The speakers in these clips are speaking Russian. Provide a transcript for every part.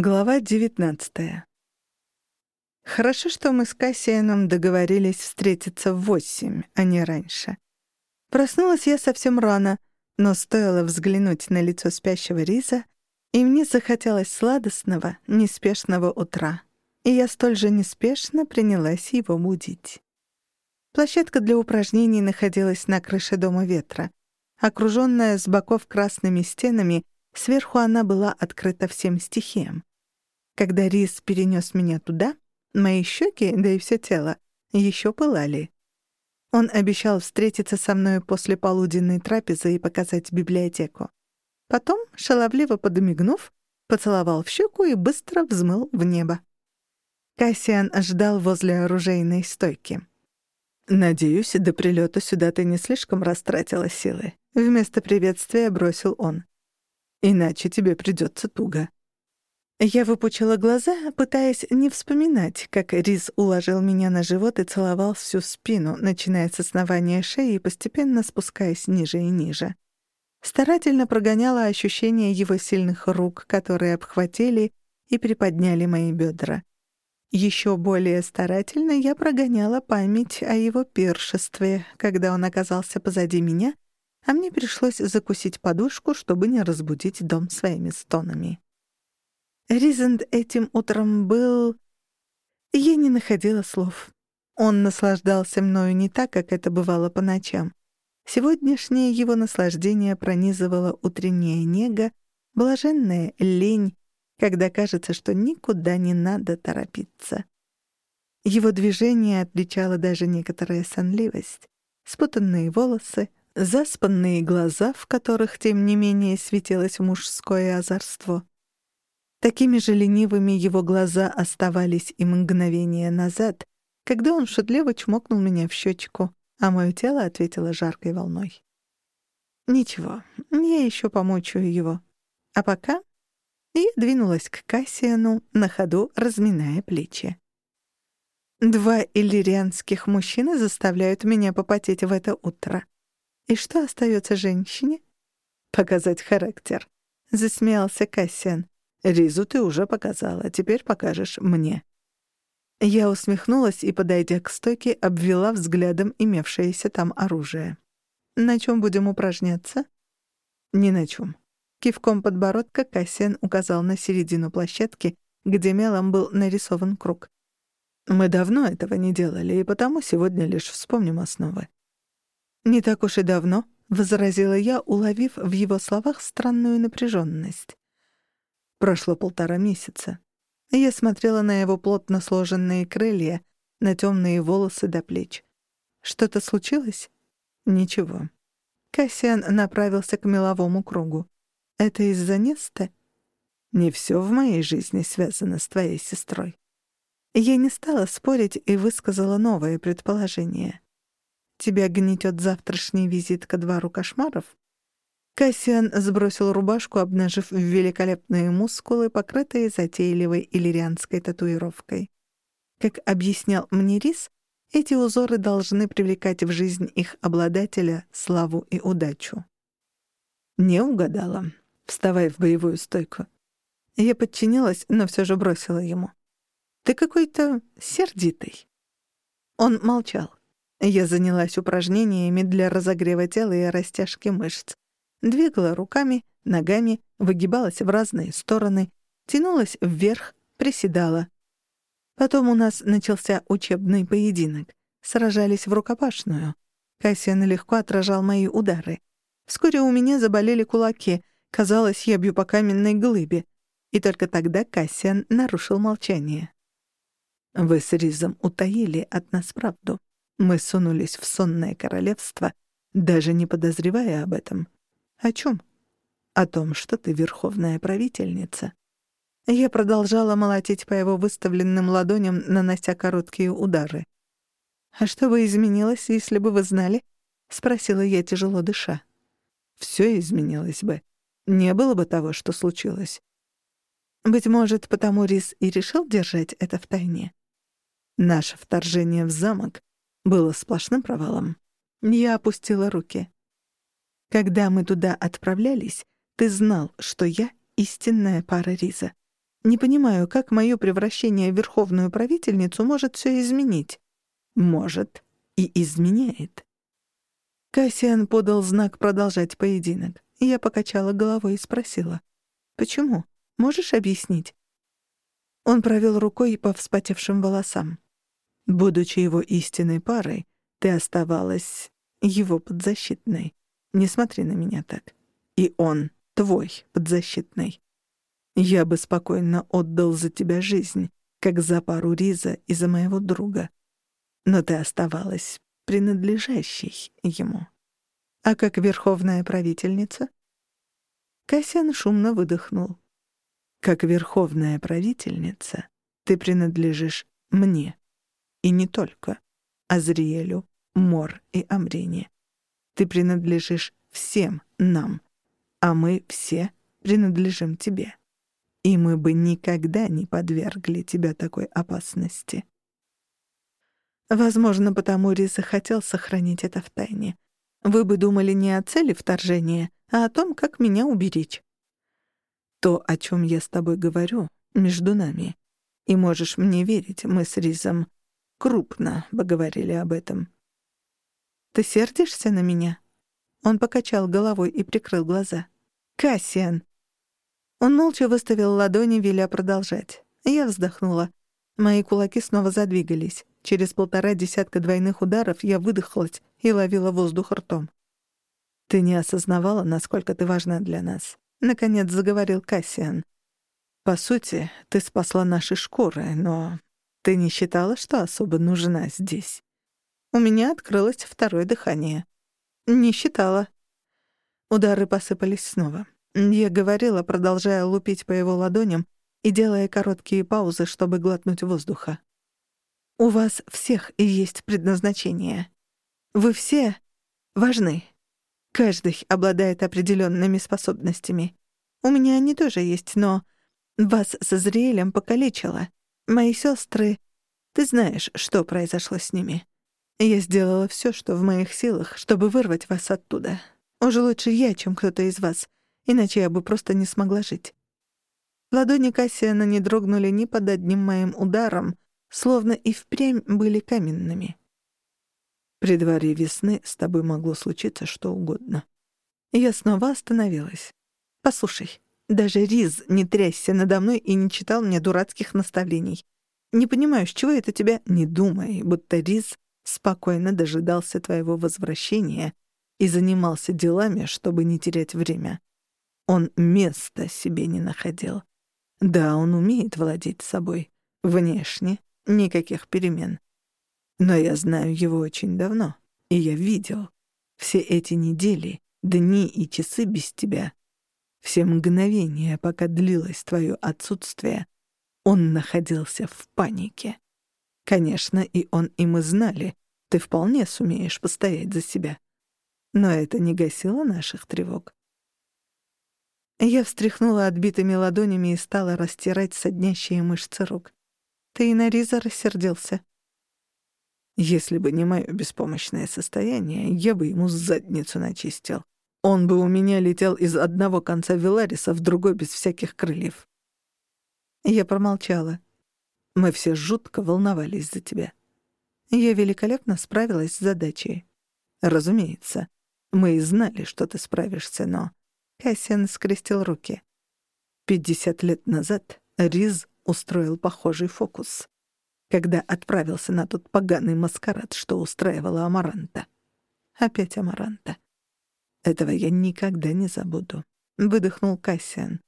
Глава 19. Хорошо, что мы с Кассианом договорились встретиться в восемь, а не раньше. Проснулась я совсем рано, но стоило взглянуть на лицо спящего Риза, и мне захотелось сладостного, неспешного утра. И я столь же неспешно принялась его будить. Площадка для упражнений находилась на крыше дома ветра. Окружённая с боков красными стенами, сверху она была открыта всем стихиям. Когда Рис перенес меня туда, мои щеки, да и все тело, еще пылали. Он обещал встретиться со мной после полуденной трапезы и показать библиотеку. Потом, шаловливо подмигнув, поцеловал в щеку и быстро взмыл в небо. Кассиан ждал возле оружейной стойки. «Надеюсь, до прилета сюда ты не слишком растратила силы», — вместо приветствия бросил он. «Иначе тебе придется туго». Я выпучила глаза, пытаясь не вспоминать, как Риз уложил меня на живот и целовал всю спину, начиная с основания шеи и постепенно спускаясь ниже и ниже. Старательно прогоняла ощущение его сильных рук, которые обхватили и приподняли мои бедра. Еще более старательно я прогоняла память о его пиршестве, когда он оказался позади меня, а мне пришлось закусить подушку, чтобы не разбудить дом своими стонами. Ризент этим утром был... Я не находила слов. Он наслаждался мною не так, как это бывало по ночам. Сегодняшнее его наслаждение пронизывало утренняя нега, блаженная лень, когда кажется, что никуда не надо торопиться. Его движение отличало даже некоторая сонливость. Спутанные волосы, заспанные глаза, в которых, тем не менее, светилось мужское озорство. Такими же ленивыми его глаза оставались и мгновение назад, когда он шутливо чмокнул меня в щечку, а мое тело ответило жаркой волной. Ничего, я еще помучаю его. А пока я двинулась к Кассиану, на ходу разминая плечи. Два иллирианских мужчины заставляют меня попотеть в это утро. И что остается женщине? Показать характер. Засмеялся Кассиан. Ризу ты уже показала, теперь покажешь мне». Я усмехнулась и, подойдя к стойке, обвела взглядом имевшееся там оружие. «На чем будем упражняться?» «Ни на чем». Кивком подбородка Кассиан указал на середину площадки, где мелом был нарисован круг. «Мы давно этого не делали, и потому сегодня лишь вспомним основы». «Не так уж и давно», — возразила я, уловив в его словах странную напряженность. Прошло полтора месяца. Я смотрела на его плотно сложенные крылья, на темные волосы до плеч. Что-то случилось? Ничего. Кассиан направился к меловому кругу. Это из-за Неста? Не все в моей жизни связано с твоей сестрой. Я не стала спорить и высказала новое предположение. Тебя гнетет завтрашний визит ко двору кошмаров? Кассиан сбросил рубашку, обнажив великолепные мускулы, покрытые затейливой иллирианской татуировкой. Как объяснял мне Рис, эти узоры должны привлекать в жизнь их обладателя славу и удачу. Не угадала. Вставай в боевую стойку. Я подчинилась, но все же бросила ему. «Ты какой-то сердитый». Он молчал. Я занялась упражнениями для разогрева тела и растяжки мышц двигала руками, ногами, выгибалась в разные стороны, тянулась вверх, приседала. Потом у нас начался учебный поединок. Сражались в рукопашную. Кассиан легко отражал мои удары. Вскоре у меня заболели кулаки. Казалось, я бью по каменной глыбе. И только тогда Кассиан нарушил молчание. «Вы с Ризом утаили от нас правду. Мы сунулись в сонное королевство, даже не подозревая об этом. «О чем?» «О том, что ты верховная правительница». Я продолжала молотить по его выставленным ладоням, нанося короткие удары. «А что бы изменилось, если бы вы знали?» — спросила я, тяжело дыша. «Всё изменилось бы. Не было бы того, что случилось». Быть может, потому Рис и решил держать это в тайне. Наше вторжение в замок было сплошным провалом. Я опустила руки. Когда мы туда отправлялись, ты знал, что я — истинная пара Риза. Не понимаю, как мое превращение в верховную правительницу может все изменить. Может и изменяет. Кассиан подал знак продолжать поединок. Я покачала головой и спросила. «Почему? Можешь объяснить?» Он провел рукой по вспотевшим волосам. Будучи его истинной парой, ты оставалась его подзащитной. Не смотри на меня так. И он твой подзащитный. Я бы спокойно отдал за тебя жизнь, как за пару Риза и за моего друга. Но ты оставалась принадлежащей ему. А как верховная правительница? Кассиан шумно выдохнул. Как верховная правительница ты принадлежишь мне. И не только. Азриэлю, Мор и Амрине. Ты принадлежишь всем нам, а мы все принадлежим тебе. И мы бы никогда не подвергли тебя такой опасности. Возможно, потому Риза хотел сохранить это в тайне. Вы бы думали не о цели вторжения, а о том, как меня уберечь. То, о чем я с тобой говорю, между нами. И можешь мне верить, мы с Ризом крупно поговорили об этом. Ты сердишься на меня? Он покачал головой и прикрыл глаза. Кассиан. Он молча выставил ладони, веля продолжать. Я вздохнула. Мои кулаки снова задвигались. Через полтора десятка двойных ударов я выдохлась и ловила воздух ртом. «Ты не осознавала, насколько ты важна для нас», — наконец заговорил Кассиан. «По сути, ты спасла наши шкуры, но ты не считала, что особо нужна здесь?» У меня открылось второе дыхание. Не считала. Удары посыпались снова. Я говорила, продолжая лупить по его ладоням и делая короткие паузы, чтобы глотнуть воздуха. «У вас всех есть предназначение. Вы все важны. Каждый обладает определенными способностями. У меня они тоже есть, но вас с Израилем покалечило. Мои сестры... Ты знаешь, что произошло с ними. Я сделала все, что в моих силах, чтобы вырвать вас оттуда. Уже лучше я, чем кто-то из вас, иначе я бы просто не смогла жить. Ладони Кассиана не дрогнули ни под одним моим ударом, словно и впрямь были каменными. При дворе весны с тобой могло случиться что угодно. Я снова остановилась. Послушай, даже Риз не трясся надо мной и не читал мне дурацких наставлений. Не понимаю, с чего это тебя не думай, будто Риз спокойно дожидался твоего возвращения и занимался делами, чтобы не терять время. Он места себе не находил. Да, он умеет владеть собой. Внешне никаких перемен. Но я знаю его очень давно, и я видел. Все эти недели, дни и часы без тебя, все мгновения, пока длилось твое отсутствие, он находился в панике. Конечно, и он, и мы знали, ты вполне сумеешь постоять за себя. Но это не гасило наших тревог. Я встряхнула отбитыми ладонями и стала растирать соднящие мышцы рук. Ты и на Риза рассердился. Если бы не мое беспомощное состояние, я бы ему задницу начистил. Он бы у меня летел из одного конца Вилариса в другой без всяких крыльев. Я промолчала. Мы все жутко волновались за тебя. Я великолепно справилась с задачей. Разумеется, мы и знали, что ты справишься, но Кассиан скрестил руки. Пятьдесят лет назад Риз устроил похожий фокус, когда отправился на тот поганый маскарад, что устраивала Амаранта. Опять Амаранта. Этого я никогда не забуду. Выдохнул Кассиан.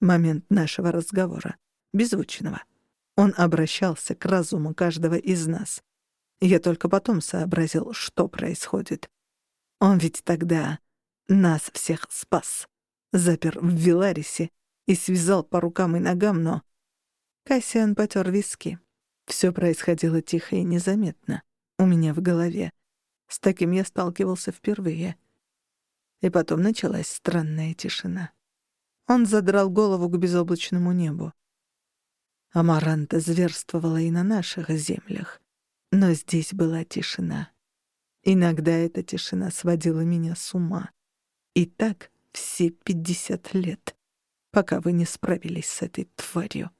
Момент нашего разговора. Беззвучного. Он обращался к разуму каждого из нас. Я только потом сообразил, что происходит. Он ведь тогда нас всех спас запер в Виларисе и связал по рукам и ногам, но... Кассиан потер виски. Все происходило тихо и незаметно. У меня в голове. С таким я сталкивался впервые. И потом началась странная тишина. Он задрал голову к безоблачному небу. Амаранта зверствовала и на наших землях. Но здесь была тишина. Иногда эта тишина сводила меня с ума. И так все пятьдесят лет. пока вы не справились с этой тварью».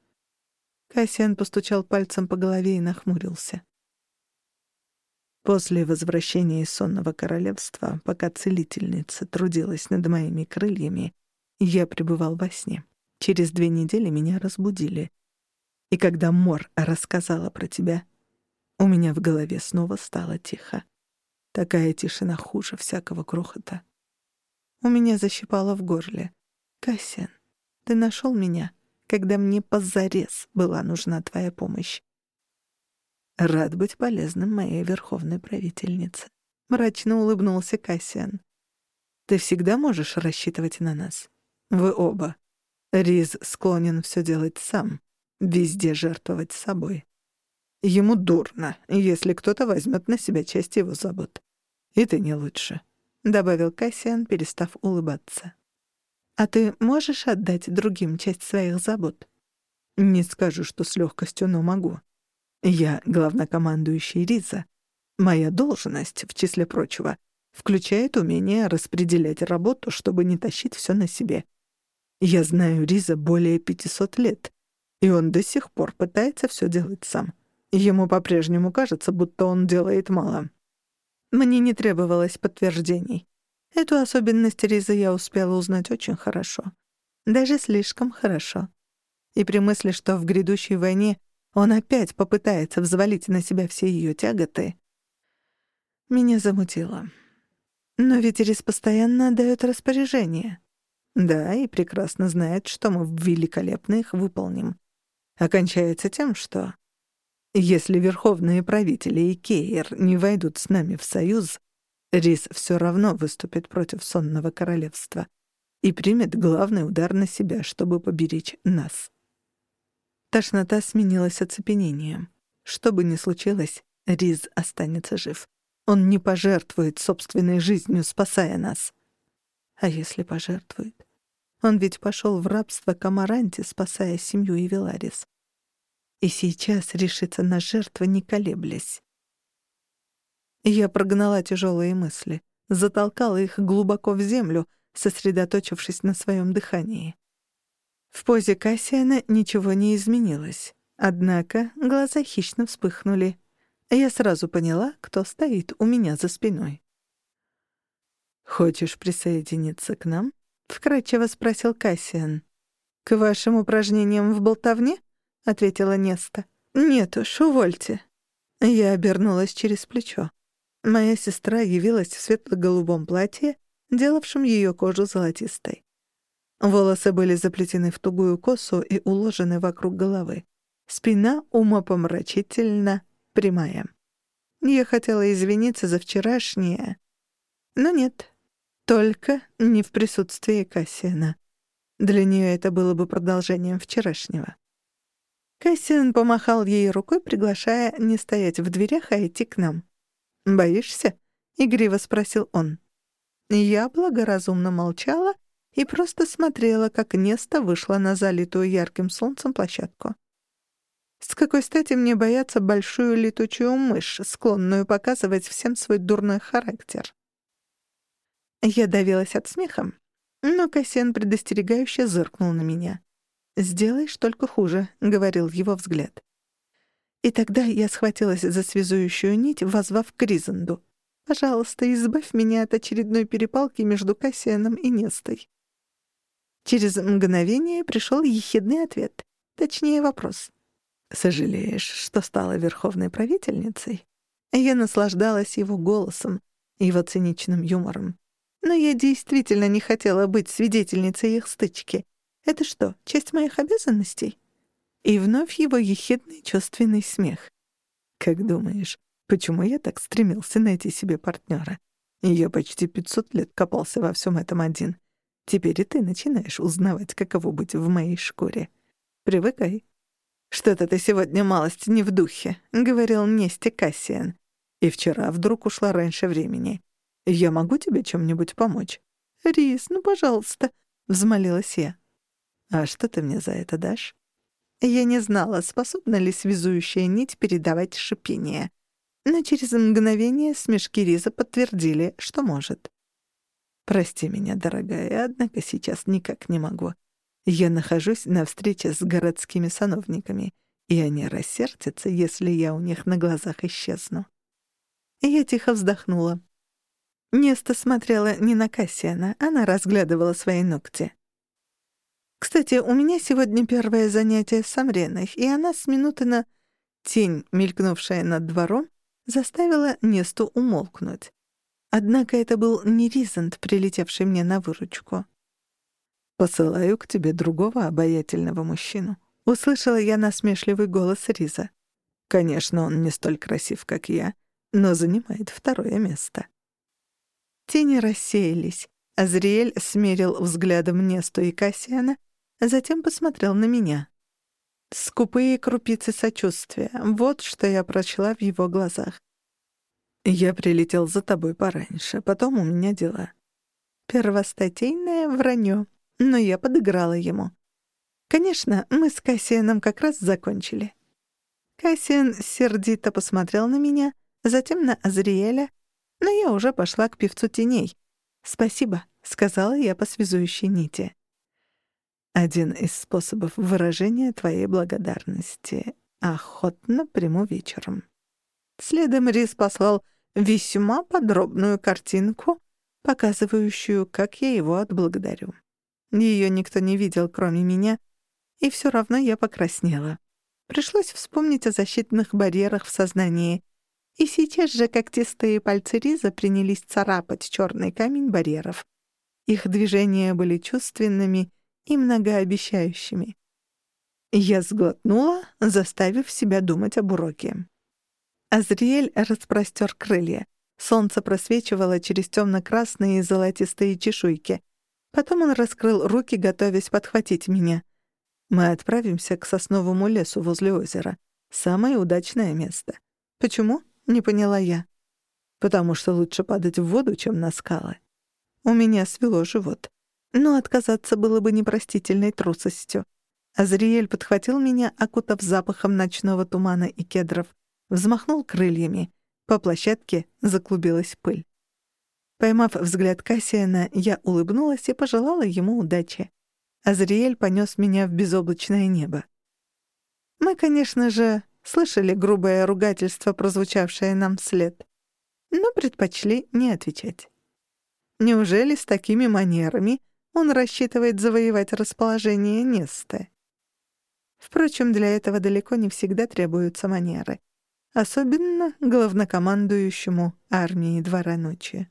Кассиан постучал пальцем по голове и нахмурился. После возвращения из сонного королевства, пока целительница трудилась над моими крыльями, я пребывал во сне. Через две недели меня разбудили. И когда Мор рассказала про тебя, у меня в голове снова стало тихо. Такая тишина хуже всякого грохота. У меня защипало в горле. «Кассиан, ты нашел меня, когда мне позарез была нужна твоя помощь. Рад быть полезным моей верховной правительнице. Мрачно улыбнулся Кассиан. Ты всегда можешь рассчитывать на нас. Вы оба. Риз склонен все делать сам, везде жертвовать собой. Ему дурно, если кто-то возьмет на себя часть его забот. И ты не лучше», — добавил Кассиан, перестав улыбаться. «А ты можешь отдать другим часть своих забот?» «Не скажу, что с легкостью, но могу. Я главнокомандующий Риза. Моя должность, в числе прочего, включает умение распределять работу, чтобы не тащить все на себе. Я знаю Риза более 500 лет, и он до сих пор пытается все делать сам. Ему по-прежнему кажется, будто он делает мало. Мне не требовалось подтверждений. Эту особенность Риза я успела узнать очень хорошо. Даже слишком хорошо. И при мысли, что в грядущей войне он опять попытается взвалить на себя все ее тяготы, меня замутило. Но ведь Рис постоянно отдаёт распоряжения. Да, и прекрасно знает, что мы великолепно их выполним. Окончается тем, что если верховные правители и Кейер не войдут с нами в союз, Рис все равно выступит против сонного королевства и примет главный удар на себя, чтобы поберечь нас. Тошнота сменилась оцепенением. Что бы ни случилось, Риз останется жив. Он не пожертвует собственной жизнью, спасая нас. А если пожертвует? Он ведь пошел в рабство к Амаранте, спасая семью и и сейчас решится на жертву, не колеблясь. Я прогнала тяжелые мысли, затолкала их глубоко в землю, сосредоточившись на своем дыхании. В позе Кассиана ничего не изменилось, однако глаза хищно вспыхнули. Я сразу поняла, кто стоит у меня за спиной. «Хочешь присоединиться к нам?» — вкратчиво спросил Кассиан. «К вашим упражнениям в болтовне?» — ответила Неста. «Нет уж, увольте». Я обернулась через плечо. Моя сестра явилась в светло-голубом платье, делавшем ее кожу золотистой. Волосы были заплетены в тугую косу и уложены вокруг головы. Спина умопомрачительно прямая. Я хотела извиниться за вчерашнее, но нет, только не в присутствии Кассиана. Для нее это было бы продолжением вчерашнего. Кассиан помахал ей рукой, приглашая не стоять в дверях, а идти к нам. «Боишься?» — игриво спросил он. Я благоразумно молчала и просто смотрела, как Неста вышла на залитую ярким солнцем площадку. С какой стати мне бояться большую летучую мышь, склонную показывать всем свой дурной характер? Я давилась от смеха, но Кассиан предостерегающе зыркнул на меня. «Сделаешь только хуже», — говорил его взгляд. И тогда я схватилась за связующую нить, возвав к Ризанду. «Пожалуйста, избавь меня от очередной перепалки между Кассианом и Нестой». Через мгновение пришел ехидный ответ, точнее вопрос. «Сожалеешь, что стала верховной правительницей?» Я наслаждалась его голосом, его циничным юмором. Но я действительно не хотела быть свидетельницей их стычки. Это что, часть моих обязанностей? И вновь его ехидный чувственный смех. Как думаешь, почему я так стремился найти себе партнера? Я почти 500 лет копался во всем этом один. Теперь и ты начинаешь узнавать, каково быть в моей шкуре. Привыкай. «Что-то ты сегодня малость не в духе», — говорил Несте Кассиан. «И вчера вдруг ушла раньше времени. Я могу тебе чем-нибудь помочь?» «Рис, ну, пожалуйста», — взмолилась я. «А что ты мне за это дашь?» Я не знала, способна ли связующая нить передавать шипение. Но через мгновение смешки Риза подтвердили, что может. «Прости меня, дорогая, однако сейчас никак не могу. Я нахожусь на встрече с городскими сановниками, и они рассердятся, если я у них на глазах исчезну. Я тихо вздохнула. Неста смотрела не на Кассиана, она разглядывала свои ногти. Кстати, у меня сегодня первое занятие с Амреной, и она с минуты на тень, мелькнувшая над двором, заставила Несту умолкнуть. Однако это был не Ризант, прилетевший мне на выручку. «Посылаю к тебе другого обаятельного мужчину», — услышала я насмешливый голос Риза. «Конечно, он не столь красив, как я, но занимает второе место». Тени рассеялись. Азриэль смерил взглядом Несту и Кассиана, затем посмотрел на меня. Скупые крупицы сочувствия — вот что я прочла в его глазах. «Я прилетел за тобой пораньше, потом у меня дела». Первостатейное вранье, но я подыграла ему. Конечно, мы с Кассианом как раз закончили. Кассиан сердито посмотрел на меня, затем на Азриэля, но я уже пошла к певцу теней. «Спасибо», — сказала я по связующей нити. Один из способов выражения твоей благодарности. Охотно приму вечером. Следом Рис послал весьма подробную картинку, показывающую, как я его отблагодарю. Ее никто не видел, кроме меня, и все равно я покраснела. Пришлось вспомнить о защитных барьерах в сознании. И сейчас же когтистые пальцы Риза принялись царапать черный камень барьеров. Их движения были чувственными и многообещающими. Я сглотнула, заставив себя думать об уроке. Азриэль распростер крылья. Солнце просвечивало через темно-красные и золотистые чешуйки. Потом он раскрыл руки, готовясь подхватить меня. Мы отправимся к сосновому лесу возле озера. Самое удачное место. Почему? Не поняла я. Потому что лучше падать в воду, чем на скалы. У меня свело живот но отказаться было бы непростительной трусостью. Азриэль подхватил меня, окутав запахом ночного тумана и кедров, взмахнул крыльями. По площадке заклубилась пыль. Поймав взгляд Кассиана, я улыбнулась и пожелала ему удачи. Азриэль понес меня в безоблачное небо. Мы, конечно же, слышали грубое ругательство, прозвучавшее нам вслед, но предпочли не отвечать. Неужели с такими манерами он рассчитывает завоевать расположение Несты. Впрочем, для этого далеко не всегда требуются манеры. Особенно главнокомандующему армии Двора Ночи.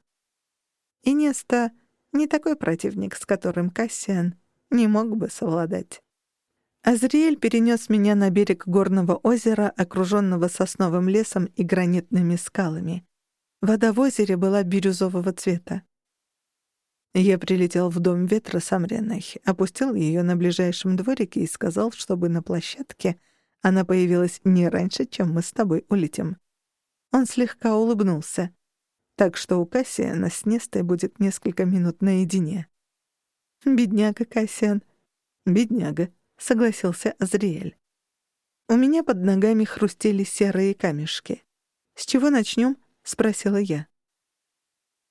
И Неста не такой противник, с которым Кассиан не мог бы совладать. Азриэль перенес меня на берег горного озера, окруженного сосновым лесом и гранитными скалами. Вода в озере была бирюзового цвета. Я прилетел в дом ветра с Амреной, опустил ее на ближайшем дворике и сказал, чтобы на площадке она появилась не раньше, чем мы с тобой улетим. Он слегка улыбнулся. Так что у Кассиана с Нестой будет несколько минут наедине. «Бедняга Кассиан». «Бедняга», — согласился Азриэль. У меня под ногами хрустели серые камешки. «С чего начнем?» — спросила я.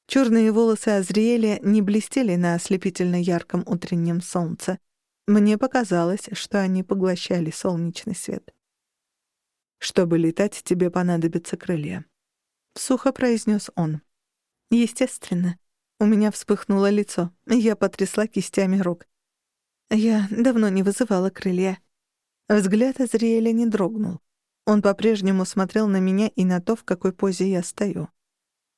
Черные волосы Азриэля не блестели на ослепительно ярком утреннем солнце. Мне показалось, что они поглощали солнечный свет. «Чтобы летать, тебе понадобятся крылья», — сухо произнес он. «Естественно». У меня вспыхнуло лицо, я потрясла кистями рук. Я давно не вызывала крылья. Взгляд Азриэля не дрогнул. Он по-прежнему смотрел на меня и на то, в какой позе я стою.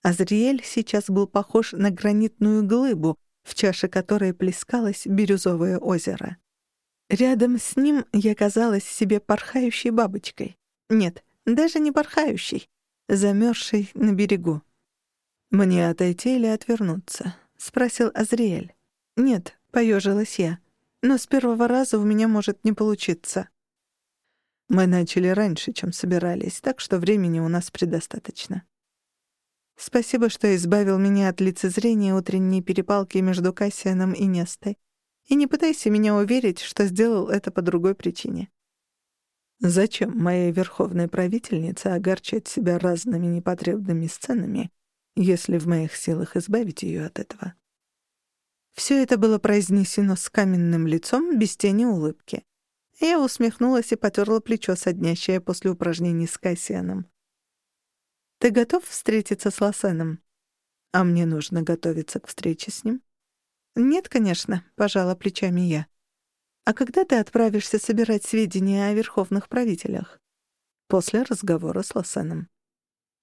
Азриэль сейчас был похож на гранитную глыбу, в чаше которой плескалось бирюзовое озеро. Рядом с ним я казалась себе порхающей бабочкой. Нет, даже не порхающей, замерзшей на берегу. «Мне отойти или отвернуться?» — спросил Азриэль. «Нет», — поежилась я, — «но с первого раза у меня может не получиться». Мы начали раньше, чем собирались, так что времени у нас предостаточно. Спасибо, что избавил меня от лицезрения утренней перепалки между Кассианом и Нестой. И не пытайся меня уверить, что сделал это по другой причине. Зачем моей верховной правительнице огорчать себя разными непотребными сценами, если в моих силах избавить ее от этого? Все это было произнесено с каменным лицом, без тени улыбки. Я усмехнулась и потерла плечо, соднящее после упражнений с Кассианом. «Ты готов встретиться с Лосеном?» «А мне нужно готовиться к встрече с ним?» «Нет, конечно», — пожала плечами я. «А когда ты отправишься собирать сведения о верховных правителях?» «После разговора с Лосеном».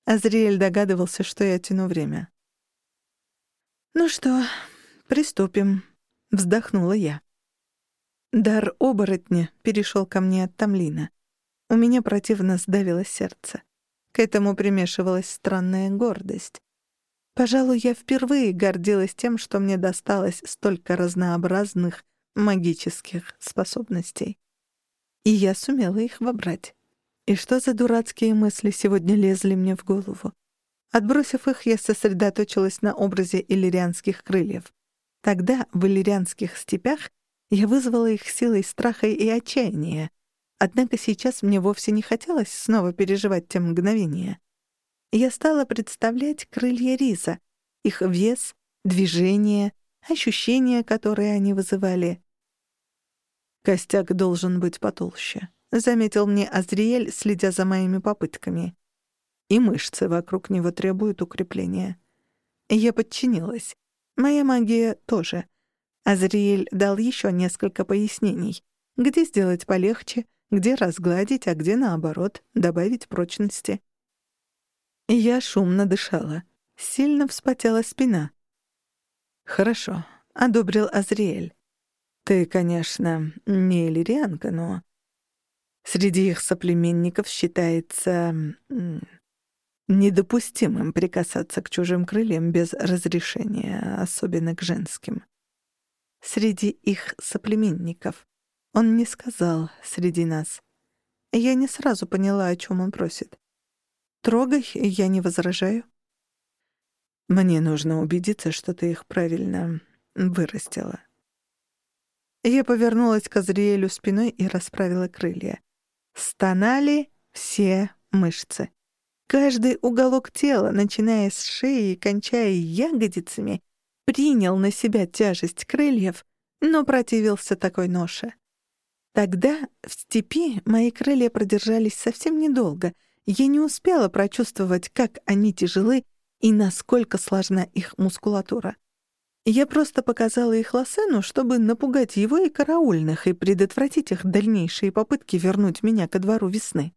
Азриэль догадывался, что я тяну время. «Ну что, приступим», — вздохнула я. Дар оборотня перешел ко мне от Тамлина. У меня противно сдавилось сердце. К этому примешивалась странная гордость. Пожалуй, я впервые гордилась тем, что мне досталось столько разнообразных магических способностей. И я сумела их вобрать. И что за дурацкие мысли сегодня лезли мне в голову? Отбросив их, я сосредоточилась на образе иллирианских крыльев. Тогда, в иллирианских степях, я вызвала их силой страха и отчаяния. Однако сейчас мне вовсе не хотелось снова переживать те мгновения. Я стала представлять крылья риза, их вес, движение, ощущения, которые они вызывали. «Костяк должен быть потолще», — заметил мне Азриэль, следя за моими попытками. «И мышцы вокруг него требуют укрепления». Я подчинилась. Моя магия тоже. Азриэль дал еще несколько пояснений. Где сделать полегче, где разгладить, а где, наоборот, добавить прочности. Я шумно дышала. Сильно вспотела спина. «Хорошо», — одобрил Азриэль. «Ты, конечно, не иллирианка, но...» Среди их соплеменников считается недопустимым прикасаться к чужим крыльям без разрешения, особенно к женским среди их соплеменников. Он не сказал «среди нас». Я не сразу поняла, о чем он просит. «Трогай, я не возражаю». «Мне нужно убедиться, что ты их правильно вырастила». Я повернулась к Азриэлю спиной и расправила крылья. Стонали все мышцы. Каждый уголок тела, начиная с шеи и кончая ягодицами, принял на себя тяжесть крыльев, но противился такой ноше. Тогда в степи мои крылья продержались совсем недолго. Я не успела прочувствовать, как они тяжелы и насколько сложна их мускулатура. Я просто показала их Лосену, чтобы напугать его и караульных и предотвратить их дальнейшие попытки вернуть меня ко двору весны.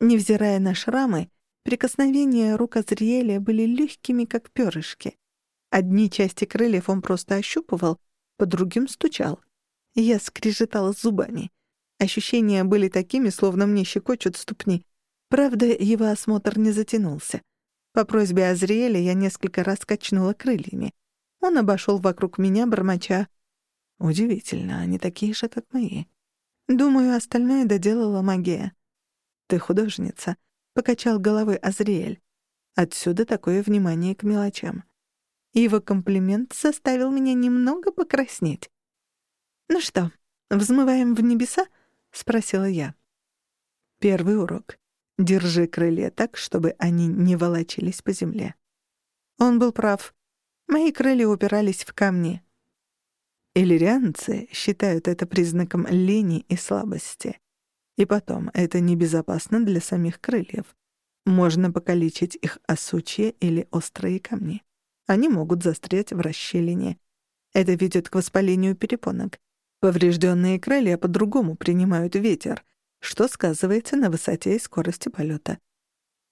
Невзирая на шрамы, прикосновения рук Азриэля были легкими, как перышки. Одни части крыльев он просто ощупывал, по другим стучал. Я скрежетала зубами. Ощущения были такими, словно мне щекочут ступни. Правда, его осмотр не затянулся. По просьбе Азриэля я несколько раз качнула крыльями. Он обошел вокруг меня, бормоча. «Удивительно, они такие же, как мои». Думаю, остальное доделала магия. «Ты художница», — покачал головой Азриэль. Отсюда такое внимание к мелочам. Его комплимент заставил меня немного покраснеть. «Ну что, взмываем в небеса?» — спросила я. Первый урок. Держи крылья так, чтобы они не волочились по земле. Он был прав. Мои крылья упирались в камни. Иллирианцы считают это признаком лени и слабости. И потом, это небезопасно для самих крыльев. Можно покалечить их осучья или острые камни. Они могут застрять в расщелине. Это ведет к воспалению перепонок. Поврежденные крылья по-другому принимают ветер, что сказывается на высоте и скорости полета.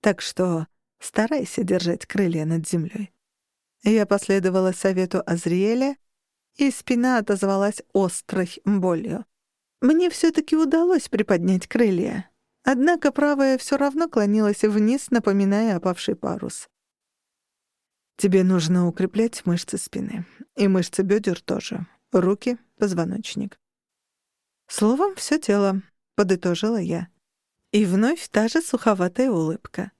Так что старайся держать крылья над землей. Я последовала совету Азриэля, и спина отозвалась острой болью. Мне все-таки удалось приподнять крылья, однако правая все равно клонилась вниз, напоминая опавший парус. Тебе нужно укреплять мышцы спины. И мышцы бедер тоже. Руки, позвоночник. Словом, все тело, подытожила я. И вновь та же суховатая улыбка.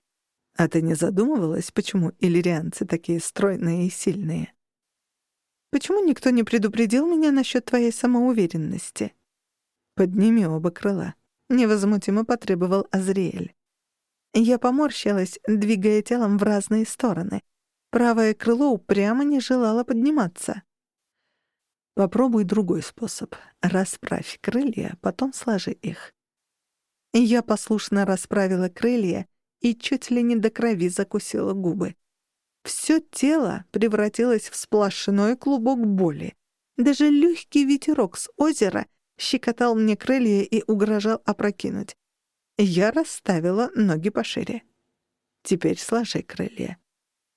А ты не задумывалась, почему иллирианцы такие стройные и сильные? Почему никто не предупредил меня насчет твоей самоуверенности? Подними оба крыла. Невозмутимо потребовал Азриэль. Я поморщилась, двигая телом в разные стороны — Правое крыло упрямо не желало подниматься. Попробуй другой способ. Расправь крылья, потом сложи их. Я послушно расправила крылья и чуть ли не до крови закусила губы. Всё тело превратилось в сплошной клубок боли. Даже легкий ветерок с озера щекотал мне крылья и угрожал опрокинуть. Я расставила ноги пошире. Теперь сложи крылья.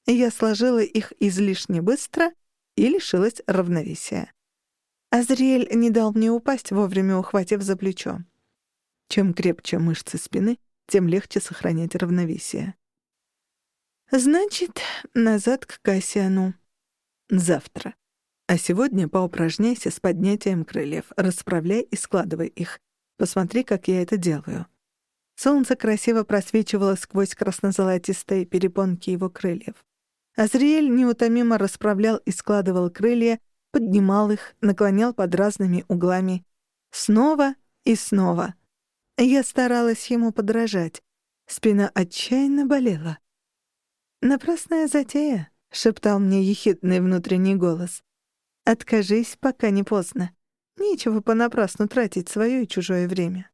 Я сложила их излишне быстро и лишилась равновесия. Азриэль не дал мне упасть, вовремя ухватив за плечо. Чем крепче мышцы спины, тем легче сохранять равновесие. Значит, назад к Кассиану. Завтра. А сегодня поупражняйся с поднятием крыльев, расправляй и складывай их. Посмотри, как я это делаю. Солнце красиво просвечивало сквозь красно-золотистые перепонки его крыльев. Азриэль неутомимо расправлял и складывал крылья, поднимал их, наклонял под разными углами. Снова и снова. Я старалась ему подражать. Спина отчаянно болела. «Напрасная затея», — шептал мне ехидный внутренний голос. «Откажись, пока не поздно. Нечего понапрасну тратить свое и чужое время».